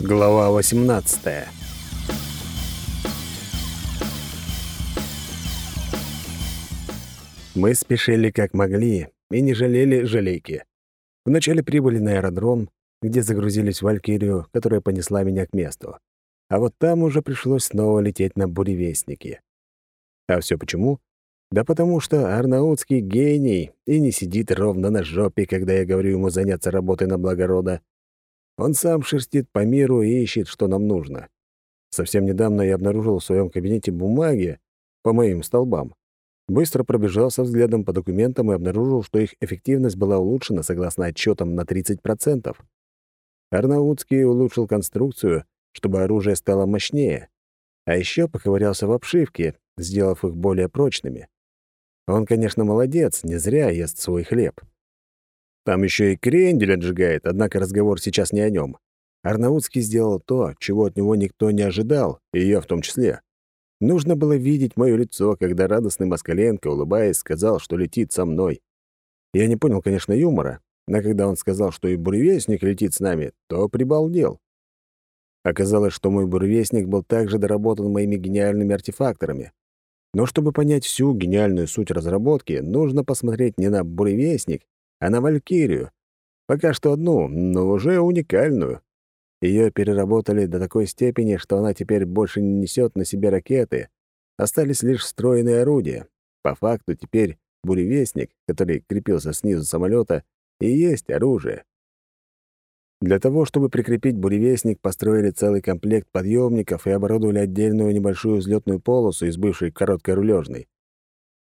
Глава 18 Мы спешили как могли и не жалели жалейки. Вначале прибыли на аэродром, где загрузились в Валькирию, которая понесла меня к месту. А вот там уже пришлось снова лететь на буревестники. А все почему? Да потому что Арнаутский гений и не сидит ровно на жопе, когда я говорю ему заняться работой на благорода. Он сам шерстит по миру и ищет, что нам нужно. Совсем недавно я обнаружил в своем кабинете бумаги по моим столбам. Быстро пробежался взглядом по документам и обнаружил, что их эффективность была улучшена согласно отчетам на 30%. Арнаутский улучшил конструкцию, чтобы оружие стало мощнее, а еще поковырялся в обшивке, сделав их более прочными. Он, конечно, молодец, не зря ест свой хлеб. Там еще и крендель отжигает, однако разговор сейчас не о нем. Арнаутский сделал то, чего от него никто не ожидал, и я в том числе. Нужно было видеть мое лицо, когда радостный Москаленко, улыбаясь, сказал, что летит со мной. Я не понял, конечно, юмора, но когда он сказал, что и буревестник летит с нами, то прибалдел. Оказалось, что мой буревестник был также доработан моими гениальными артефакторами. Но чтобы понять всю гениальную суть разработки, нужно посмотреть не на буревестник, а на Валькирию. Пока что одну, но уже уникальную. Ее переработали до такой степени, что она теперь больше не несет на себе ракеты. Остались лишь встроенные орудия. По факту теперь буревестник, который крепился снизу самолета, и есть оружие. Для того, чтобы прикрепить буревестник, построили целый комплект подъемников и оборудовали отдельную небольшую взлетную полосу из бывшей короткой рулежной.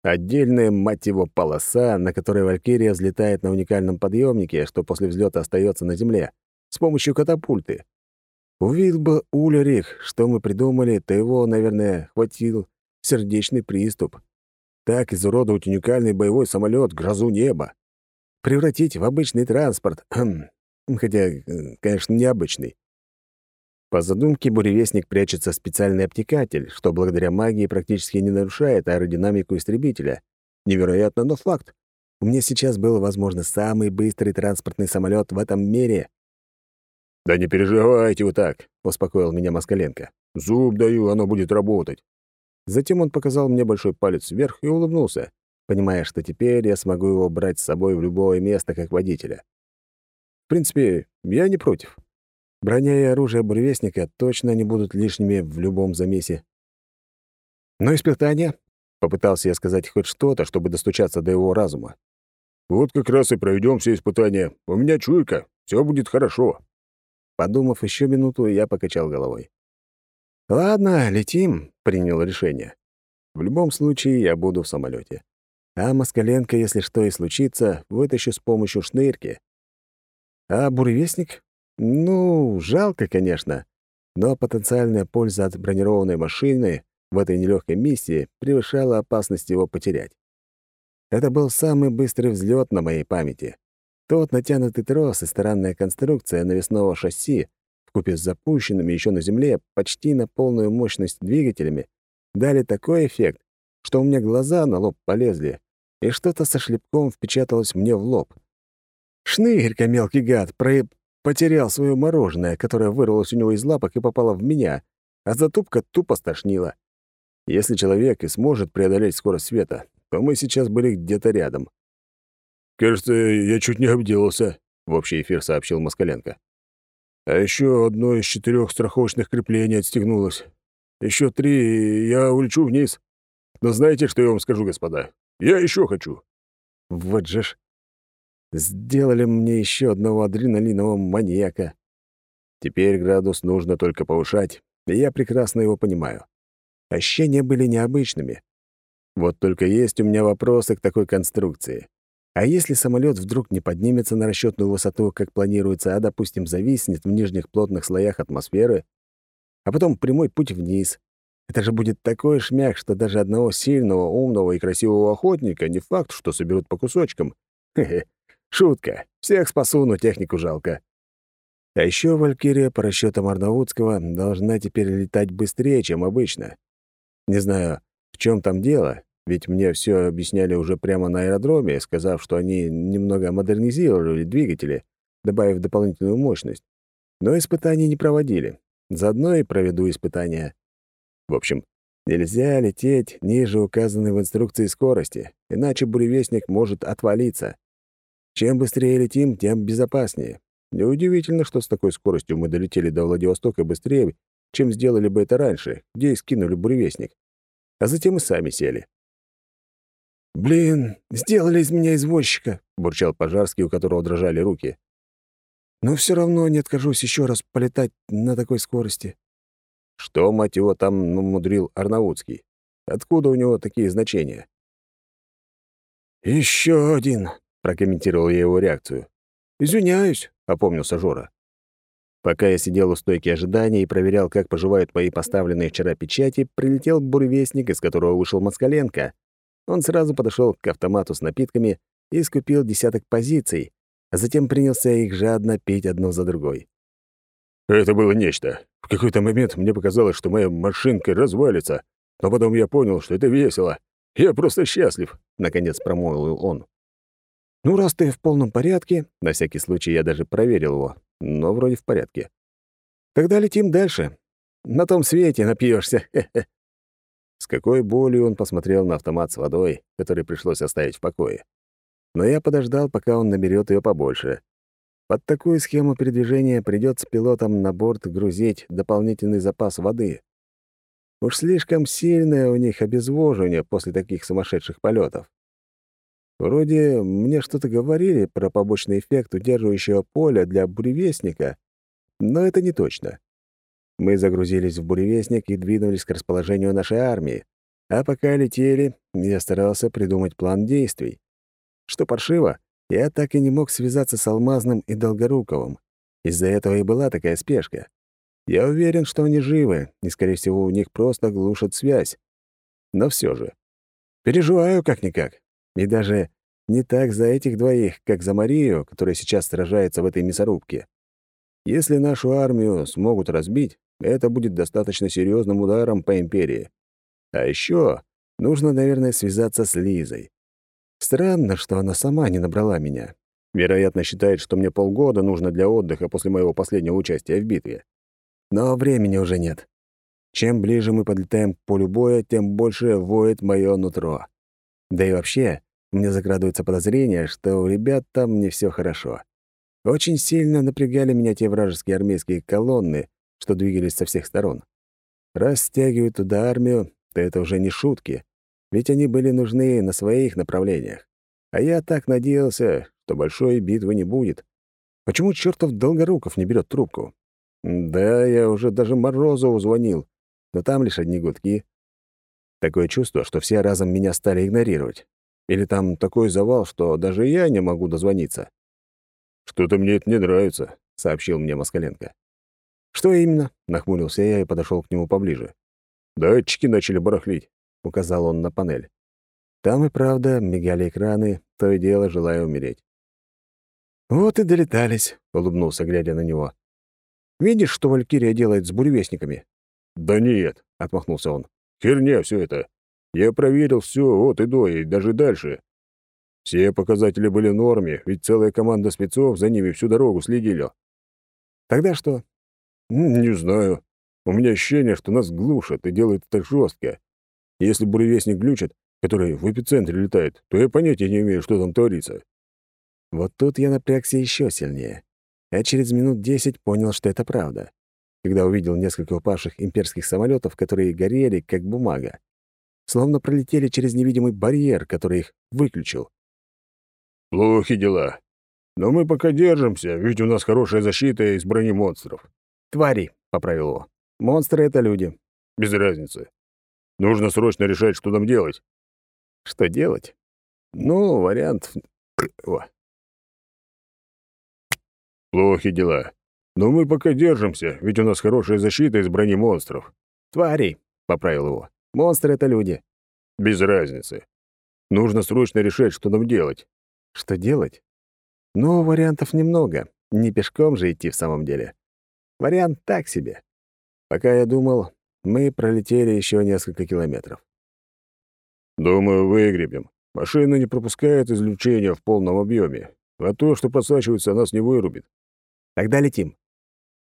Отдельная, мать его, полоса, на которой Валькирия взлетает на уникальном подъемнике, что после взлета остается на земле, с помощью катапульты. Увидел бы Улерих, что мы придумали, то его, наверное, хватил сердечный приступ. Так изуродовать уникальный боевой самолет грозу неба. Превратить в обычный транспорт, хотя, э, конечно, необычный. По задумке буревестник прячется специальный обтекатель, что благодаря магии практически не нарушает аэродинамику истребителя. Невероятно, но факт. У меня сейчас был, возможно, самый быстрый транспортный самолет в этом мире. «Да не переживайте вы так», — успокоил меня Москаленко. «Зуб даю, оно будет работать». Затем он показал мне большой палец вверх и улыбнулся, понимая, что теперь я смогу его брать с собой в любое место как водителя. В принципе, я не против. Броня и оружие буревестника точно не будут лишними в любом замесе. Но испытания? Попытался я сказать хоть что-то, чтобы достучаться до его разума. Вот как раз и проведем все испытания. У меня чуйка, все будет хорошо. Подумав еще минуту, я покачал головой. Ладно, летим, принял решение. В любом случае я буду в самолете. А Москаленко, если что и случится, вытащу с помощью шнырки. А буревестник ну, жалко, конечно, но потенциальная польза от бронированной машины в этой нелегкой миссии превышала опасность его потерять. Это был самый быстрый взлет на моей памяти. Тот натянутый трос и странная конструкция навесного шасси, вкупе с запущенными еще на земле почти на полную мощность двигателями, дали такой эффект, что у меня глаза на лоб полезли, и что-то со шлепком впечаталось мне в лоб. «Шнырька, мелкий гад, про Потерял свое мороженое, которое вырвалось у него из лапок и попало в меня, а затупка тупо стошнила. Если человек и сможет преодолеть скорость света, то мы сейчас были где-то рядом. «Кажется, я чуть не обделался», — в общий эфир сообщил Москаленко. «А еще одно из четырех страховочных креплений отстегнулось. Еще три, и я улечу вниз. Но знаете, что я вам скажу, господа? Я еще хочу». Вот же ж. Сделали мне еще одного адреналинового маньяка. Теперь градус нужно только повышать, и я прекрасно его понимаю. Ощущения были необычными. Вот только есть у меня вопросы к такой конструкции. А если самолет вдруг не поднимется на расчетную высоту, как планируется, а, допустим, зависнет в нижних плотных слоях атмосферы, а потом прямой путь вниз, это же будет такой шмяк, что даже одного сильного, умного и красивого охотника не факт, что соберут по кусочкам. Хе-хе. Шутка. Всех спасу, но технику жалко. А еще Валькирия, по расчетам Арнаутского, должна теперь летать быстрее, чем обычно. Не знаю, в чем там дело, ведь мне все объясняли уже прямо на аэродроме, сказав, что они немного модернизировали двигатели, добавив дополнительную мощность. Но испытаний не проводили. Заодно и проведу испытания. В общем, нельзя лететь ниже указанной в инструкции скорости, иначе буревестник может отвалиться. Чем быстрее летим, тем безопаснее. Неудивительно, что с такой скоростью мы долетели до Владивостока быстрее, чем сделали бы это раньше, где и скинули буревестник. А затем и сами сели. «Блин, сделали из меня извозчика», — бурчал Пожарский, у которого дрожали руки. «Но все равно не откажусь еще раз полетать на такой скорости». Что, мать его, там намудрил Арнаутский? Откуда у него такие значения? «Еще один», — прокомментировал я его реакцию. «Извиняюсь», — опомнился Жора. Пока я сидел у стойки ожидания и проверял, как поживают мои поставленные вчера печати, прилетел буревестник, из которого вышел Москаленко. Он сразу подошел к автомату с напитками и скупил десяток позиций, а затем принялся их жадно пить одну за другой. Это было нечто. В какой-то момент мне показалось, что моя машинка развалится, но потом я понял, что это весело. Я просто счастлив, — наконец промолвил он. «Ну, раз ты в полном порядке...» На всякий случай я даже проверил его, но вроде в порядке. «Тогда летим дальше. На том свете напьешься. С какой болью он посмотрел на автомат с водой, который пришлось оставить в покое. Но я подождал, пока он наберет ее побольше. Под такую схему передвижения придется пилотам на борт грузить дополнительный запас воды. Уж слишком сильное у них обезвоживание после таких сумасшедших полетов. Вроде мне что-то говорили про побочный эффект удерживающего поля для буревестника, но это не точно. Мы загрузились в буревестник и двинулись к расположению нашей армии. А пока летели, я старался придумать план действий. Что паршиво, я так и не мог связаться с Алмазным и Долгоруковым. Из-за этого и была такая спешка. Я уверен, что они живы, и, скорее всего, у них просто глушат связь. Но все же. Переживаю как-никак. И даже не так за этих двоих, как за Марию, которая сейчас сражается в этой мясорубке. Если нашу армию смогут разбить, это будет достаточно серьезным ударом по империи. А еще нужно, наверное, связаться с Лизой. Странно, что она сама не набрала меня. Вероятно, считает, что мне полгода нужно для отдыха после моего последнего участия в битве. Но времени уже нет. Чем ближе мы подлетаем к полю боя, тем больше воет мое нутро. Да и вообще, мне закрадывается подозрение, что у ребят там не все хорошо. Очень сильно напрягали меня те вражеские армейские колонны, что двигались со всех сторон. Раз стягивают туда армию, то это уже не шутки, ведь они были нужны на своих направлениях. А я так надеялся, что большой битвы не будет. Почему чертов Долгоруков не берет трубку? Да, я уже даже Морозову звонил, но там лишь одни гудки. Такое чувство, что все разом меня стали игнорировать. Или там такой завал, что даже я не могу дозвониться. «Что-то мне это не нравится», — сообщил мне Москаленко. «Что именно?» — нахмурился я и подошел к нему поближе. «Датчики начали барахлить», — указал он на панель. Там и правда мигали экраны, то и дело желая умереть. «Вот и долетались», — улыбнулся, глядя на него. «Видишь, что Валькирия делает с буревестниками?» «Да нет», — отмахнулся он. «Херня все это. Я проверил все от и до, и даже дальше. Все показатели были в норме, ведь целая команда спецов за ними всю дорогу следили. Тогда что? Не знаю. У меня ощущение, что нас глушат и делают это жестко. Если буревестник глючит, который в эпицентре летает, то я понятия не имею, что там творится. Вот тут я напрягся еще сильнее. А через минут десять понял, что это правда. Когда увидел несколько упавших имперских самолетов, которые горели, как бумага. Словно пролетели через невидимый барьер, который их выключил. Плохи дела. Но мы пока держимся, ведь у нас хорошая защита из брони монстров. Твари, — поправил его. Монстры — это люди. Без разницы. Нужно срочно решать, что нам делать. Что делать? Ну, вариант... О. Плохи дела. Но мы пока держимся, ведь у нас хорошая защита из брони монстров. Твари, — поправил его. Монстры — это люди. Без разницы. Нужно срочно решать, что нам делать. Что делать? Ну, вариантов немного. Не пешком же идти в самом деле. Вариант так себе. Пока я думал, мы пролетели еще несколько километров. «Думаю, выгребем. Машина не пропускает излучения в полном объеме, а то, что просачивается, нас не вырубит». «Тогда летим».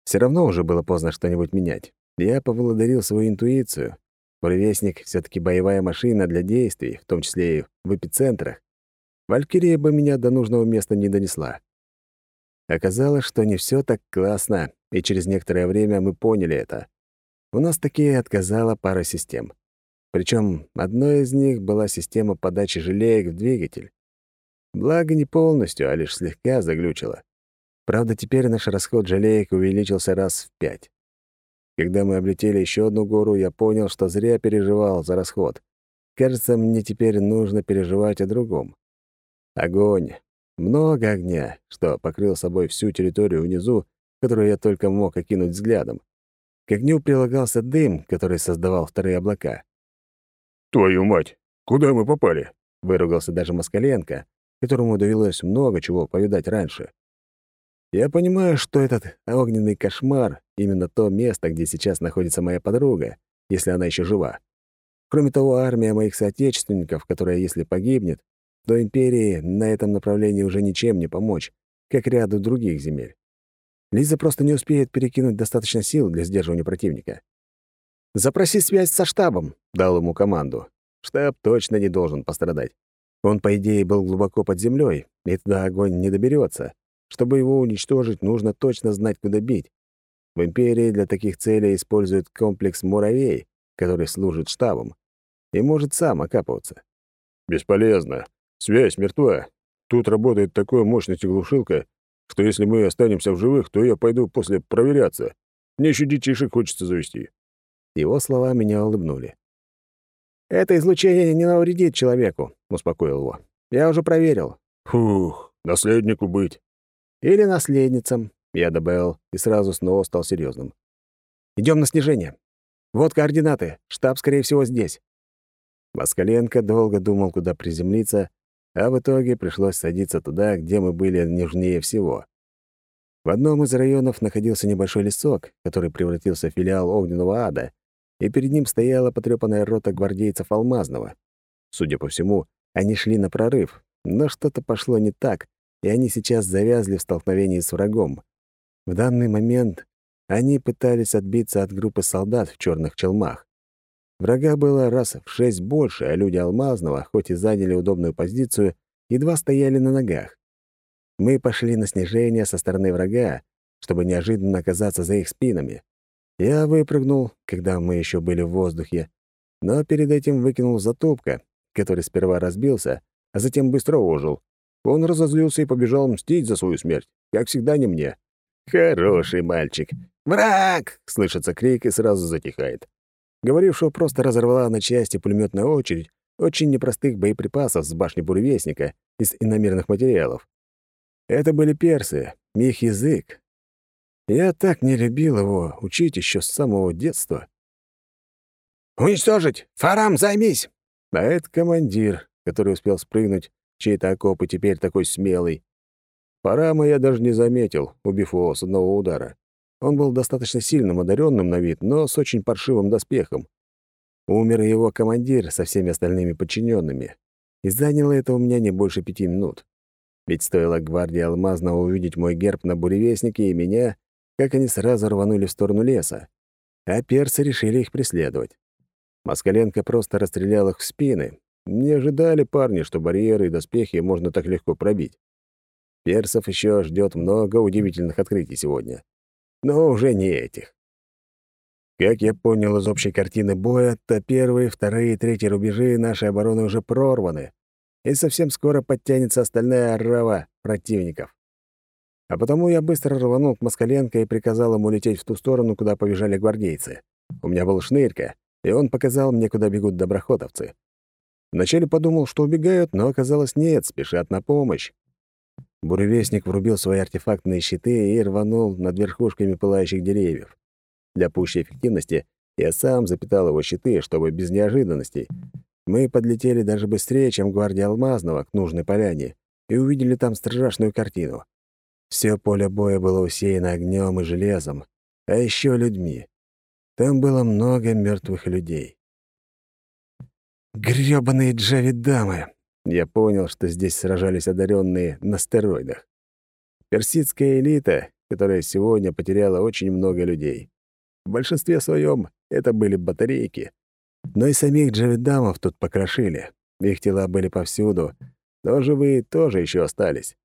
Все равно уже было поздно что-нибудь менять. Я поблагодарил свою интуицию. Буревестник все таки боевая машина для действий, в том числе и в эпицентрах. Валькирия бы меня до нужного места не донесла. Оказалось, что не все так классно, и через некоторое время мы поняли это. У нас таки отказала пара систем. Причем одной из них была система подачи желеек в двигатель. Благо, не полностью, а лишь слегка заглючила. Правда, теперь наш расход жалеек увеличился раз в пять. Когда мы облетели еще одну гору, я понял, что зря переживал за расход. Кажется, мне теперь нужно переживать о другом. Огонь. Много огня, что покрыл собой всю территорию внизу, которую я только мог окинуть взглядом. К огню прилагался дым, который создавал вторые облака. «Твою мать! Куда мы попали?» — выругался даже Москаленко, которому довелось много чего повидать раньше. Я понимаю, что этот огненный кошмар — именно то место, где сейчас находится моя подруга, если она еще жива. Кроме того, армия моих соотечественников, которая, если погибнет, то империи на этом направлении уже ничем не помочь, как ряду других земель. Лиза просто не успеет перекинуть достаточно сил для сдерживания противника. «Запроси связь со штабом», — дал ему команду. Штаб точно не должен пострадать. Он, по идее, был глубоко под землей, и туда огонь не доберется. Чтобы его уничтожить, нужно точно знать, куда бить. В Империи для таких целей используют комплекс «Муравей», который служит штабом, и может сам окапываться. «Бесполезно. Связь мертва. Тут работает такой мощностью глушилка, что если мы останемся в живых, то я пойду после проверяться. Мне еще детишек хочется завести». Его слова меня улыбнули. «Это излучение не навредит человеку», — успокоил его. «Я уже проверил». «Фух, наследнику быть». «Или наследницам», — я добавил и сразу снова стал серьезным. Идем на снижение. Вот координаты. Штаб, скорее всего, здесь». Москаленко долго думал, куда приземлиться, а в итоге пришлось садиться туда, где мы были нежнее всего. В одном из районов находился небольшой лесок, который превратился в филиал огненного ада, и перед ним стояла потрёпанная рота гвардейцев Алмазного. Судя по всему, они шли на прорыв, но что-то пошло не так, и они сейчас завязли в столкновении с врагом. В данный момент они пытались отбиться от группы солдат в черных челмах. Врага было раз в шесть больше, а люди Алмазного, хоть и заняли удобную позицию, едва стояли на ногах. Мы пошли на снижение со стороны врага, чтобы неожиданно оказаться за их спинами. Я выпрыгнул, когда мы еще были в воздухе, но перед этим выкинул затопка, который сперва разбился, а затем быстро ожил. Он разозлился и побежал мстить за свою смерть, как всегда не мне. «Хороший мальчик! Враг!» — слышится крик и сразу затихает говорившего просто разорвала на части пулеметная очередь очень непростых боеприпасов с башни буревестника из иномерных материалов. Это были персы, их язык. Я так не любил его учить еще с самого детства. «Уничтожить! Фарам, займись!» А это командир, который успел спрыгнуть чей-то окоп и теперь такой смелый. Фарама я даже не заметил, убив его с одного удара. Он был достаточно сильным, одаренным на вид, но с очень паршивым доспехом. Умер его командир со всеми остальными подчиненными, и заняло это у меня не больше пяти минут. Ведь стоило гвардии Алмазного увидеть мой герб на буревестнике и меня, как они сразу рванули в сторону леса, а персы решили их преследовать. Москаленко просто расстрелял их в спины. Не ожидали парни, что барьеры и доспехи можно так легко пробить. Персов еще ждет много удивительных открытий сегодня но уже не этих. Как я понял из общей картины боя, то первые, вторые и третьи рубежи нашей обороны уже прорваны, и совсем скоро подтянется остальная орава противников. А потому я быстро рванул к Москаленко и приказал ему лететь в ту сторону, куда побежали гвардейцы. У меня был шнырька, и он показал мне, куда бегут доброходовцы. Вначале подумал, что убегают, но оказалось нет, спешат на помощь. Буревестник врубил свои артефактные щиты и рванул над верхушками пылающих деревьев. Для пущей эффективности я сам запитал его щиты, чтобы без неожиданностей. Мы подлетели даже быстрее, чем гвардия Алмазного к нужной поляне, и увидели там страшную картину. Все поле боя было усеяно огнем и железом, а еще людьми. Там было много мертвых людей. «Грёбаные джавидамы!» Я понял, что здесь сражались одаренные на стероидах. Персидская элита, которая сегодня потеряла очень много людей. В большинстве своем это были батарейки. Но и самих джавидамов тут покрошили. Их тела были повсюду, но живые тоже еще остались.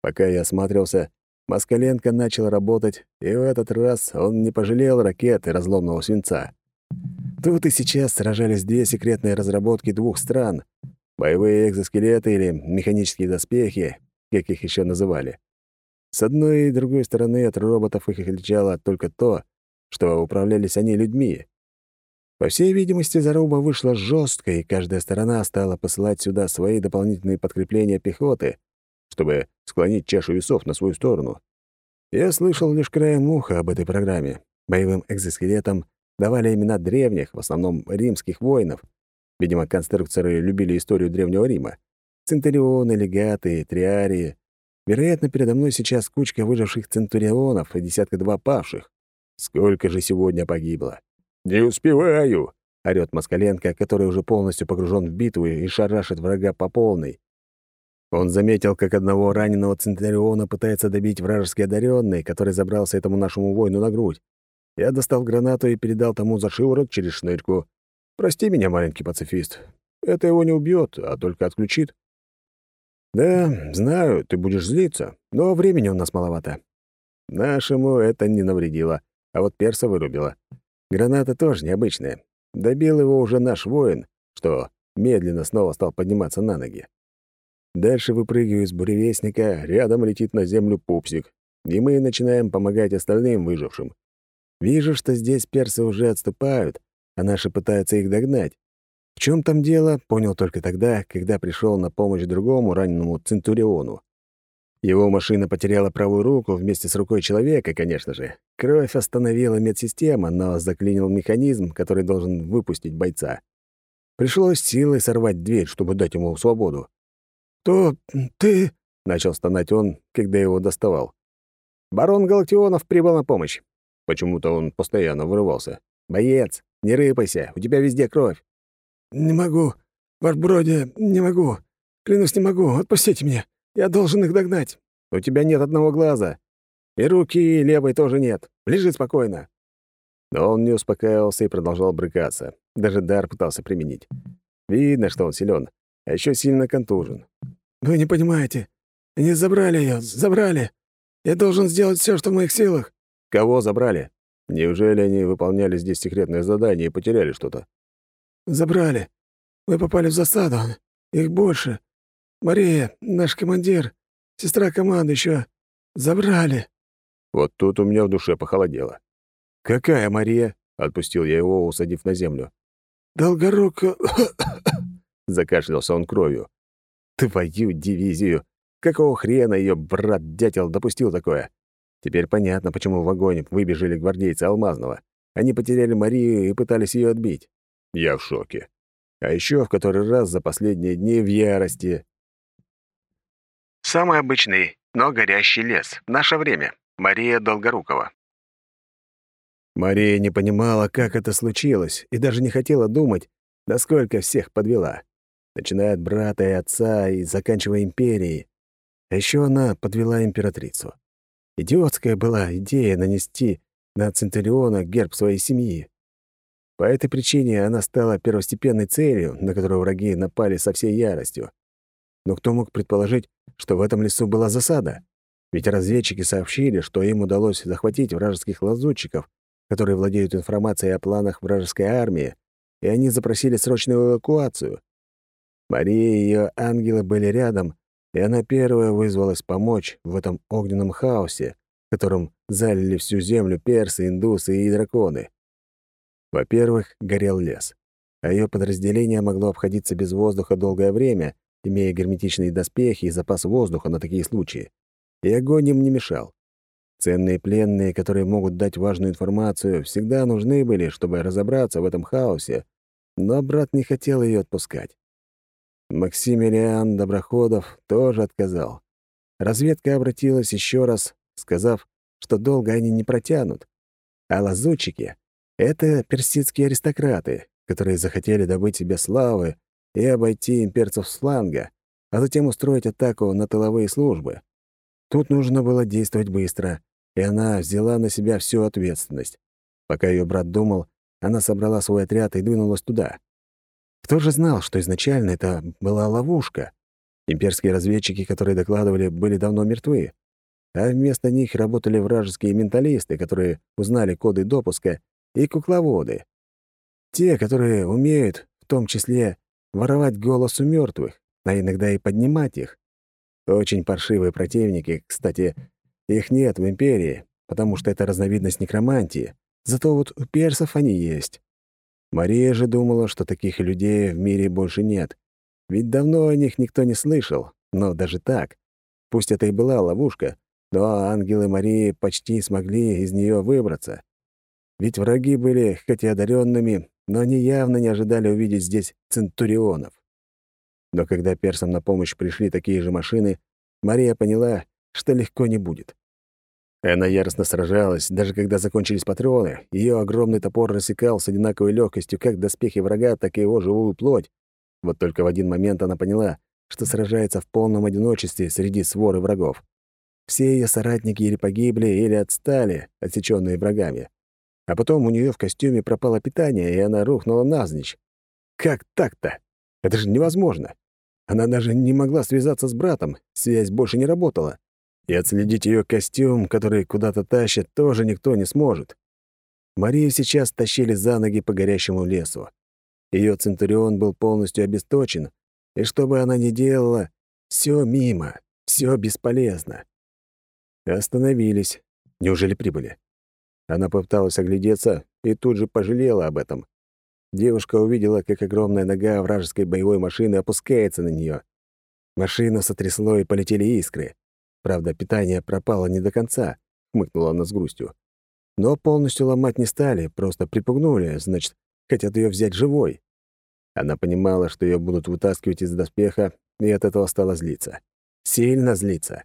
Пока я осматривался, Москаленко начал работать, и в этот раз он не пожалел ракет и разломного свинца. Тут и сейчас сражались две секретные разработки двух стран — боевые экзоскелеты или механические доспехи, как их еще называли. С одной и другой стороны от роботов их отличало только то, что управлялись они людьми. По всей видимости, заруба вышла жесткой, и каждая сторона стала посылать сюда свои дополнительные подкрепления пехоты, чтобы склонить чашу весов на свою сторону. Я слышал лишь краем уха об этой программе. Боевым экзоскелетам давали имена древних, в основном римских воинов. Видимо, конструкторы любили историю Древнего Рима. Центурионы, легаты, триарии. Вероятно, передо мной сейчас кучка выживших центурионов и десятка-два павших. Сколько же сегодня погибло? «Не успеваю!» — орёт Москаленко, который уже полностью погружен в битву и шарашит врага по полной. Он заметил, как одного раненого Центуриона пытается добить вражеский одаренный, который забрался этому нашему воину на грудь. Я достал гранату и передал тому за шиворот через шнырьку. «Прости меня, маленький пацифист. Это его не убьет, а только отключит». «Да, знаю, ты будешь злиться, но времени у нас маловато». Нашему это не навредило, а вот перса вырубило. Граната тоже необычная. Добил его уже наш воин, что медленно снова стал подниматься на ноги. Дальше выпрыгиваю из буревестника, рядом летит на землю пупсик, и мы начинаем помогать остальным выжившим. Вижу, что здесь персы уже отступают, а наши пытаются их догнать. В чем там дело, понял только тогда, когда пришел на помощь другому раненому Центуриону. Его машина потеряла правую руку вместе с рукой человека, конечно же. Кровь остановила медсистема, но заклинил механизм, который должен выпустить бойца. Пришлось силой сорвать дверь, чтобы дать ему свободу. «То ты...» — начал стонать он, когда его доставал. «Барон Галактионов прибыл на помощь». Почему-то он постоянно вырывался. «Боец, не рыпайся, у тебя везде кровь». «Не могу, ваш броди, не могу. Клянусь, не могу. Отпустите меня. Я должен их догнать». «У тебя нет одного глаза. И руки левой тоже нет. Лежи спокойно». Но он не успокаивался и продолжал брыкаться. Даже дар пытался применить. Видно, что он силен, а еще сильно контужен. «Вы не понимаете. Они забрали ее, забрали. Я должен сделать все, что в моих силах». «Кого забрали? Неужели они выполняли здесь секретное задание и потеряли что-то?» «Забрали. Мы попали в засаду. Их больше. Мария, наш командир, сестра команды еще забрали». Вот тут у меня в душе похолодело. «Какая Мария?» — отпустил я его, усадив на землю. «Долгоруко...» — закашлялся он кровью. Твою дивизию! Какого хрена ее брат-дятел допустил такое? Теперь понятно, почему в огонь выбежали гвардейцы Алмазного. Они потеряли Марию и пытались ее отбить. Я в шоке. А еще в который раз за последние дни в ярости. Самый обычный, но горящий лес. Наше время. Мария Долгорукова. Мария не понимала, как это случилось, и даже не хотела думать, насколько всех подвела начиная от брата и отца и заканчивая империей. А еще она подвела императрицу. Идиотская была идея нанести на Центуриона герб своей семьи. По этой причине она стала первостепенной целью, на которую враги напали со всей яростью. Но кто мог предположить, что в этом лесу была засада? Ведь разведчики сообщили, что им удалось захватить вражеских лазутчиков, которые владеют информацией о планах вражеской армии, и они запросили срочную эвакуацию. Мария и ее ангелы были рядом, и она первая вызвалась помочь в этом огненном хаосе, которым залили всю землю персы, индусы и драконы. Во-первых, горел лес, а ее подразделение могло обходиться без воздуха долгое время, имея герметичные доспехи и запас воздуха на такие случаи. И огонь им не мешал. Ценные пленные, которые могут дать важную информацию, всегда нужны были, чтобы разобраться в этом хаосе, но брат не хотел ее отпускать. Максимилиан Доброходов тоже отказал. Разведка обратилась еще раз, сказав, что долго они не протянут. А лазутчики — это персидские аристократы, которые захотели добыть себе славы и обойти имперцев с фланга, а затем устроить атаку на тыловые службы. Тут нужно было действовать быстро, и она взяла на себя всю ответственность. Пока ее брат думал, она собрала свой отряд и двинулась туда. Кто же знал, что изначально это была ловушка? Имперские разведчики, которые докладывали, были давно мертвы, а вместо них работали вражеские менталисты, которые узнали коды допуска, и кукловоды. Те, которые умеют, в том числе, воровать голос у мертвых, а иногда и поднимать их. Очень паршивые противники, кстати, их нет в Империи, потому что это разновидность некромантии. Зато вот у персов они есть. Мария же думала, что таких людей в мире больше нет. Ведь давно о них никто не слышал, но даже так. Пусть это и была ловушка, но ангелы Марии почти смогли из нее выбраться. Ведь враги были хоть и одаренными, но они явно не ожидали увидеть здесь центурионов. Но когда персам на помощь пришли такие же машины, Мария поняла, что легко не будет. Она яростно сражалась, даже когда закончились патроны. Ее огромный топор рассекал с одинаковой легкостью как доспехи врага, так и его живую плоть. Вот только в один момент она поняла, что сражается в полном одиночестве среди своры врагов. Все ее соратники или погибли, или отстали, отсеченные врагами. А потом у нее в костюме пропало питание, и она рухнула навзничь. Как так-то? Это же невозможно. Она даже не могла связаться с братом, связь больше не работала. И отследить ее костюм, который куда-то тащит, тоже никто не сможет. Марию сейчас тащили за ноги по горящему лесу. Ее Центурион был полностью обесточен, и что бы она ни делала, все мимо, все бесполезно. Остановились. Неужели прибыли? Она попыталась оглядеться и тут же пожалела об этом. Девушка увидела, как огромная нога вражеской боевой машины опускается на нее. Машину сотрясло и полетели искры. Правда, питание пропало не до конца, хмыкнула она с грустью. Но полностью ломать не стали, просто припугнули, значит, хотят ее взять живой. Она понимала, что ее будут вытаскивать из доспеха, и от этого стала злиться. Сильно злиться.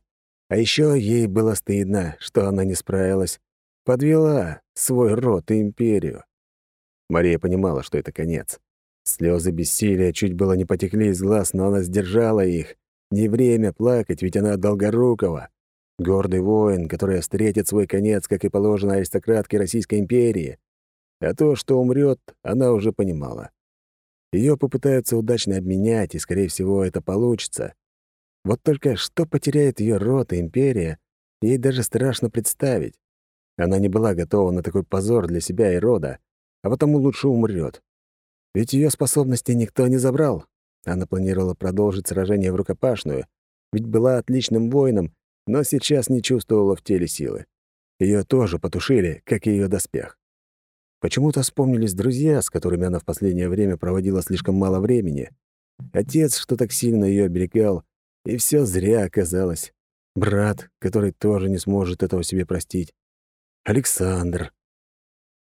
А еще ей было стыдно, что она не справилась, подвела свой род и империю. Мария понимала, что это конец. Слезы бессилия чуть было не потекли из глаз, но она сдержала их, не время плакать, ведь она Долгорукова. Гордый воин, который встретит свой конец, как и положено аристократке Российской империи. А то, что умрет, она уже понимала. Ее попытаются удачно обменять, и, скорее всего, это получится. Вот только что потеряет ее род и империя, ей даже страшно представить. Она не была готова на такой позор для себя и рода, а потому лучше умрет. Ведь ее способности никто не забрал, она планировала продолжить сражение в рукопашную, ведь была отличным воином, но сейчас не чувствовала в теле силы. Ее тоже потушили, как и ее доспех. Почему-то вспомнились друзья, с которыми она в последнее время проводила слишком мало времени. Отец, что так сильно ее оберегал, и все зря оказалось. Брат, который тоже не сможет этого себе простить. Александр.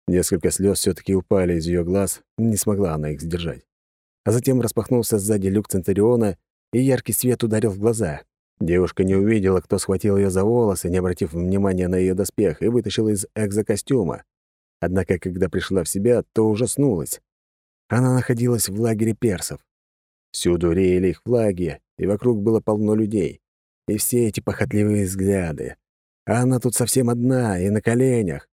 Несколько слез все таки упали из ее глаз, не смогла она их сдержать а затем распахнулся сзади люк Центуриона, и яркий свет ударил в глаза. Девушка не увидела, кто схватил ее за волосы, не обратив внимания на ее доспех, и вытащил из экзокостюма. Однако, когда пришла в себя, то ужаснулась. Она находилась в лагере персов. Всюду реяли их флаги, и вокруг было полно людей. И все эти похотливые взгляды. А она тут совсем одна и на коленях.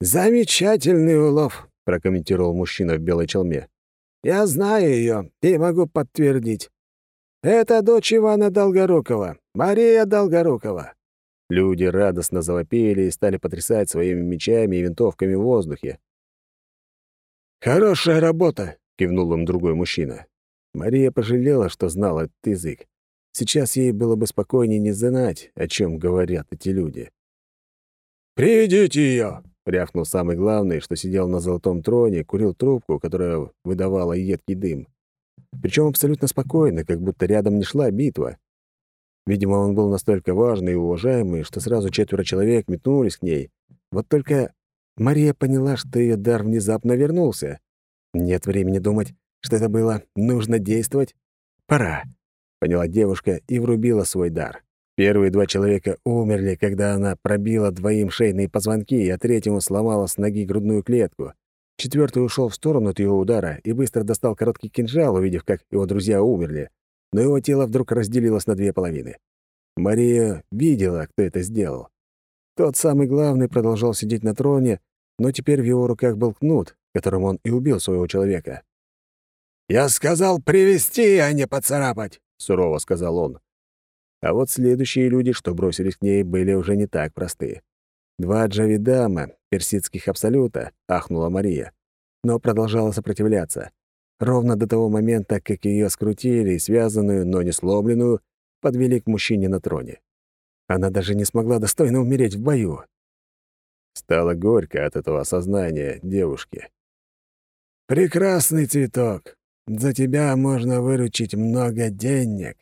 «Замечательный улов», — прокомментировал мужчина в белой челме. Я знаю ее и могу подтвердить. Это дочь Ивана Долгорукова, Мария Долгорукова». Люди радостно завопили и стали потрясать своими мечами и винтовками в воздухе. «Хорошая работа!» — кивнул им другой мужчина. Мария пожалела, что знала этот язык. Сейчас ей было бы спокойнее не знать, о чем говорят эти люди. «Приведите ее!» Рявкнул самый главный, что сидел на золотом троне, курил трубку, которая выдавала едкий дым. Причем абсолютно спокойно, как будто рядом не шла битва. Видимо, он был настолько важный и уважаемый, что сразу четверо человек метнулись к ней. Вот только Мария поняла, что ее дар внезапно вернулся. Нет времени думать, что это было. Нужно действовать. Пора, поняла девушка и врубила свой дар. Первые два человека умерли, когда она пробила двоим шейные позвонки, а третьему сломала с ноги грудную клетку. Четвертый ушел в сторону от его удара и быстро достал короткий кинжал, увидев, как его друзья умерли. Но его тело вдруг разделилось на две половины. Мария видела, кто это сделал. Тот самый главный продолжал сидеть на троне, но теперь в его руках был кнут, которым он и убил своего человека. «Я сказал привести, а не поцарапать», — сурово сказал он. А вот следующие люди, что бросились к ней, были уже не так просты. Два джавидама, персидских абсолюта, ахнула Мария, но продолжала сопротивляться. Ровно до того момента, как ее скрутили и связанную, но не сломленную, подвели к мужчине на троне. Она даже не смогла достойно умереть в бою. Стало горько от этого осознания девушки. «Прекрасный цветок. За тебя можно выручить много денег.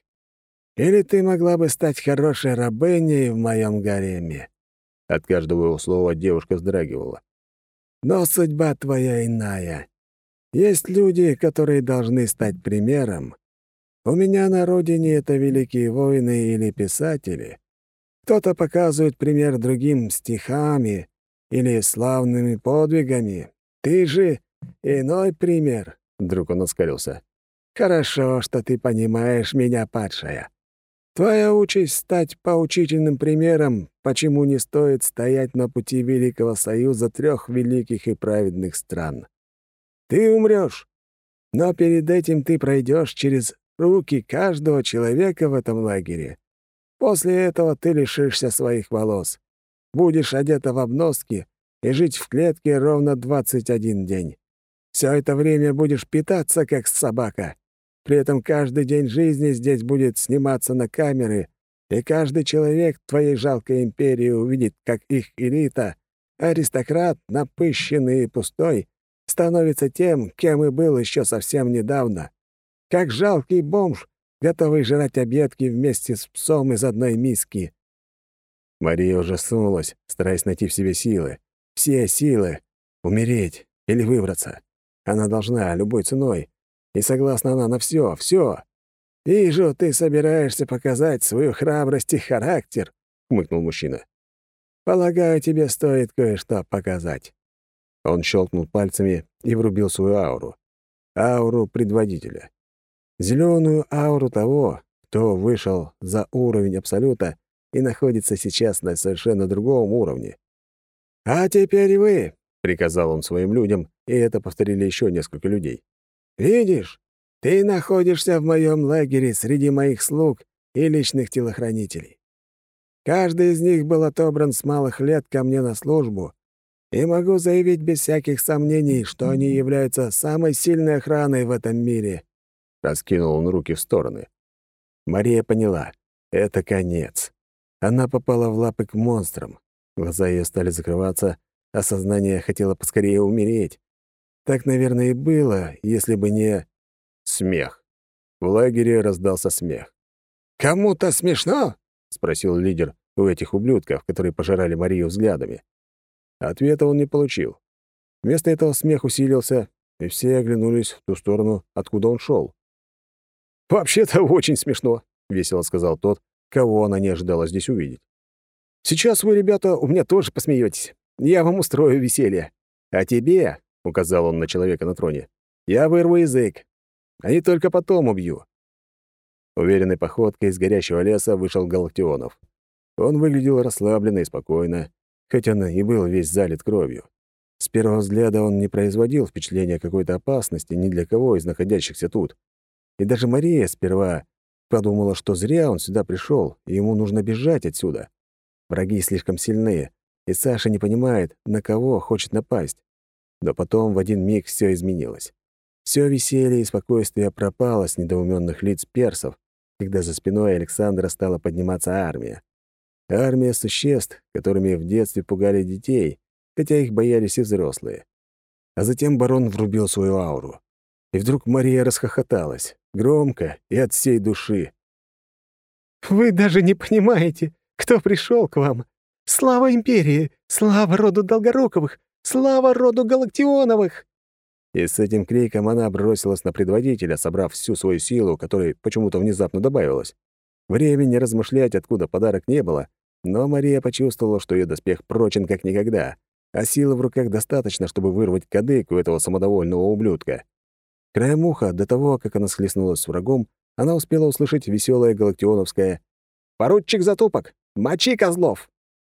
Или ты могла бы стать хорошей рабыней в моем гареме». От каждого его слова девушка вздрагивала. «Но судьба твоя иная. Есть люди, которые должны стать примером. У меня на родине это великие воины или писатели. Кто-то показывает пример другим стихами или славными подвигами. Ты же иной пример», — вдруг он оскалился. «Хорошо, что ты понимаешь меня, падшая. Твоя участь — стать поучительным примером, почему не стоит стоять на пути Великого Союза трех великих и праведных стран. Ты умрешь, но перед этим ты пройдешь через руки каждого человека в этом лагере. После этого ты лишишься своих волос, будешь одета в обноски и жить в клетке ровно 21 день. Все это время будешь питаться, как собака. При этом каждый день жизни здесь будет сниматься на камеры, и каждый человек твоей жалкой империи увидит, как их элита, аристократ, напыщенный и пустой, становится тем, кем и был еще совсем недавно. Как жалкий бомж, готовый жрать объедки вместе с псом из одной миски. Мария уже сунулась, стараясь найти в себе силы. Все силы. Умереть или выбраться. Она должна, любой ценой. И согласна она на все, все. «Вижу, ты собираешься показать свою храбрость и характер», — хмыкнул мужчина. «Полагаю, тебе стоит кое-что показать». Он щелкнул пальцами и врубил свою ауру. Ауру предводителя. Зеленую ауру того, кто вышел за уровень Абсолюта и находится сейчас на совершенно другом уровне. «А теперь вы», — приказал он своим людям, и это повторили еще несколько людей. Видишь, ты находишься в моем лагере среди моих слуг и личных телохранителей. Каждый из них был отобран с малых лет ко мне на службу, и могу заявить без всяких сомнений, что они являются самой сильной охраной в этом мире». Раскинул он руки в стороны. Мария поняла — это конец. Она попала в лапы к монстрам. Глаза ее стали закрываться, а сознание хотело поскорее умереть. Так, наверное, и было, если бы не... Смех. В лагере раздался смех. «Кому-то смешно?» — спросил лидер у этих ублюдков, которые пожирали Марию взглядами. Ответа он не получил. Вместо этого смех усилился, и все оглянулись в ту сторону, откуда он шел. «Вообще-то очень смешно», — весело сказал тот, кого она не ожидала здесь увидеть. «Сейчас вы, ребята, у меня тоже посмеетесь. Я вам устрою веселье. А тебе указал он на человека на троне. «Я вырву язык, а не только потом убью». Уверенной походкой из горящего леса вышел Галактионов. Он выглядел расслабленно и спокойно, хотя он и был весь залит кровью. С первого взгляда он не производил впечатления какой-то опасности ни для кого из находящихся тут. И даже Мария сперва подумала, что зря он сюда пришел, и ему нужно бежать отсюда. Враги слишком сильные, и Саша не понимает, на кого хочет напасть. Но потом в один миг все изменилось. Все веселье и спокойствие пропало с недоуменных лиц персов, когда за спиной Александра стала подниматься армия. Армия существ, которыми в детстве пугали детей, хотя их боялись и взрослые. А затем барон врубил свою ауру. И вдруг Мария расхохоталась, громко и от всей души. «Вы даже не понимаете, кто пришел к вам. Слава империи! Слава роду Долгоруковых! Слава роду Галактионовых!» И с этим криком она бросилась на предводителя, собрав всю свою силу, которой почему-то внезапно добавилось. Времени размышлять, откуда подарок не было, но Мария почувствовала, что ее доспех прочен как никогда, а силы в руках достаточно, чтобы вырвать кадык у этого самодовольного ублюдка. Краем уха, до того, как она схлестнулась с врагом, она успела услышать веселое галактионовское «Поручик затупок! Мочи козлов!»